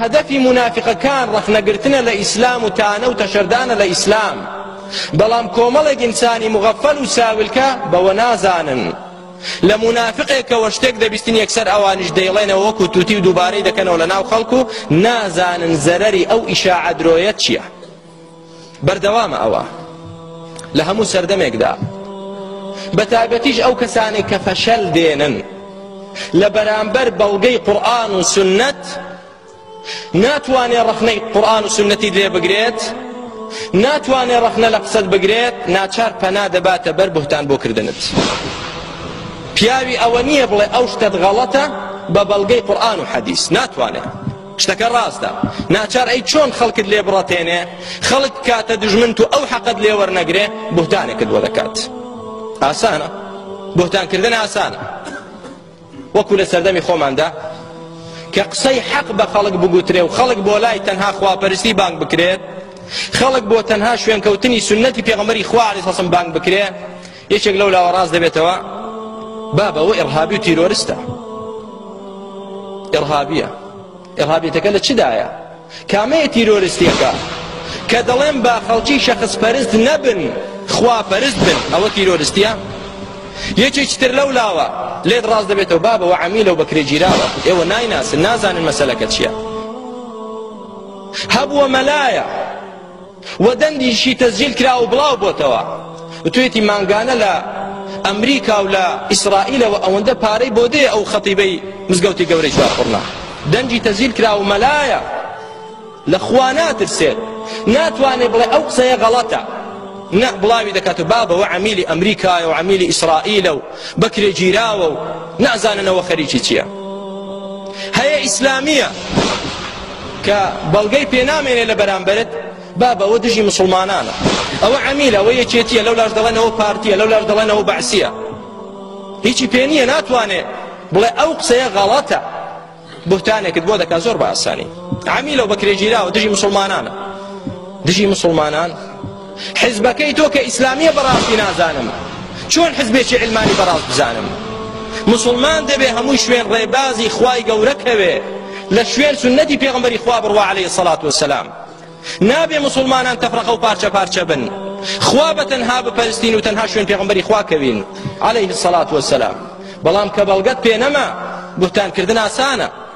هەدەفی مونافقەکان ڕەخنەگرتنە لە ئیسلام و تانە و تەشەردانە لە ئیسلام بەڵام کۆمەڵێک ئینسانی مغەفەل و ساولکە بەوە نازانن لە مونافقێکەوە شتێک دەبیستن یەکسەر ئەوانیش دەیڵێنەوە وەکو توتی و دووبارەی دەکەنەوە لە ناو خەڵکو نازانن زەرەری ئەو ئیشاعە درۆیە چییە بەردەوامە ئەوە لە هەموو سەردەمێکدا بە تایبەتیش ئەو کەسانێک کە فەشەل دێنن لە بەرامبەر بەڵگەی قورآن و سنت ناتوانێ ڕخنەی قورآن و سنەتی لێ بگرێت ناتوانێ ڕخنە لە قسەت بگرێت ناچار پەنا دەباتە بەر بهتان بۆ کردنت پیاوی ئەوە نییە بڵێ ئەو شتت غەڵەتە بە بەڵگەی قورآن و حەدیث ناتوانێت شتەکە ڕاستە ناچار ئەی چۆن خەڵکت لێ بڕەتێنێ خەڵک بکاتە دژمنت و ئەو حەقت لێ وەرنەگرێ بهتانێکت بۆ دەکات ئاسانە بهتانکردن ئاسانە وەکو لە سەردەمی خۆماندا کە قسەی حەق بە خەڵک بگوترێ و خەڵک بۆ لای تەنها خواپەرستی بانگ بکرێت خەڵک بۆ تەنها شوێنکەوتنی سنەتی پێغەمەری خوا علیه السلام بانگ بکرێت یەکێک لەو لاوە ڕاست دەبێتەوە باب ئەوە ئێڕهابی و تیرۆرستە ئێڕهابیە ئێڕهابێتەکە لە چدایە کامەیە تیرۆرستیەکە کە دەڵێن با خەڵکی شەخص پەرست نەبن خوا پەرست بن ئەوە تیرۆرستیە یەکێکی تر لەو لاوە لێت ڕاست دەبێتەوە بابەوە عمیلە و بەکرێ گیراوە ئێوە نایناسن نازانن مەسلەکە چییە هەبووە مەلایە و دەنگیشی تەسجیل کراوە و بڵاو بۆتەوە وتوێتی مانگانە لە ئەمریکا و لە ئیسرائیلەوە ئەوەندە پارەی بۆ دێ ئەو خەتیبەی مزگەوتی گەورەی چوارقوڕنە دەنگی تەسجیل کراوە و مەلایە لە خوا ناترسێت ناتوانێت بڵێ ئەو قسەیە غەڵەتە نە بڵاوی دەکات و بابەوە عەمیلی ئەمریکایە و عەمیلی ئیسرائیلە و بەکرێ گیراوە و نازاننەوە خەریکی چییە هەیە ئیسلامیە کە بەڵگەی پێ نامێنێ لە بەرامبەرت بابە ئەوە دژی مسلمانانە ئەوە عەمیلە ئەوە یەکێتیە لەو لاش دەڵێن ئەوە پارتیە لەو لاش دەڵێن ئەوە بەعسیە هیچی پێ نییە ناتوانێ بڵێ ئەو قسەیە غەڵەتە بهتانێکت بۆ دەکات زۆر بە ئاسانی عەمیلە و بەکرێگیراوە دژی مسلمانانە دژی مسلمانان حزبەکەی تۆ کە ئیسلامیە بەڕاستی نازانم چۆن حزبێکی علمانی بەڕاست بزانم مسلمان دەبێ هەمووی شوێن ڕێبازی خوای گەورە کەوێ لە شوێن سنەتی پێغمبەری خوا بڕوا عليه الصلاة والسلام نابێ مسلمانان تەفرەقە و پارچە پارچە بن خوا بە تەنها بپەرستین و تەنها شوێن پێغمبەری خوا کەوین عليه الصلاة والسلام بەڵام کە بەڵگەت پێ نەما بهتان کردن ئاسانە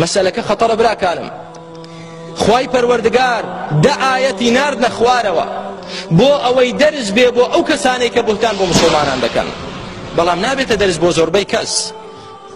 مەسەلەکە خەتەرە براکانم خوای پەروەردگار دە ئاەتی ناردە خوارەوە بۆ ئەوەی دەرز بێ بۆ ئەو کەسانەی کە بوتان بۆ مسلمانان دەکەن بەڵام نابێتە دەرز بۆ زۆربەی کەس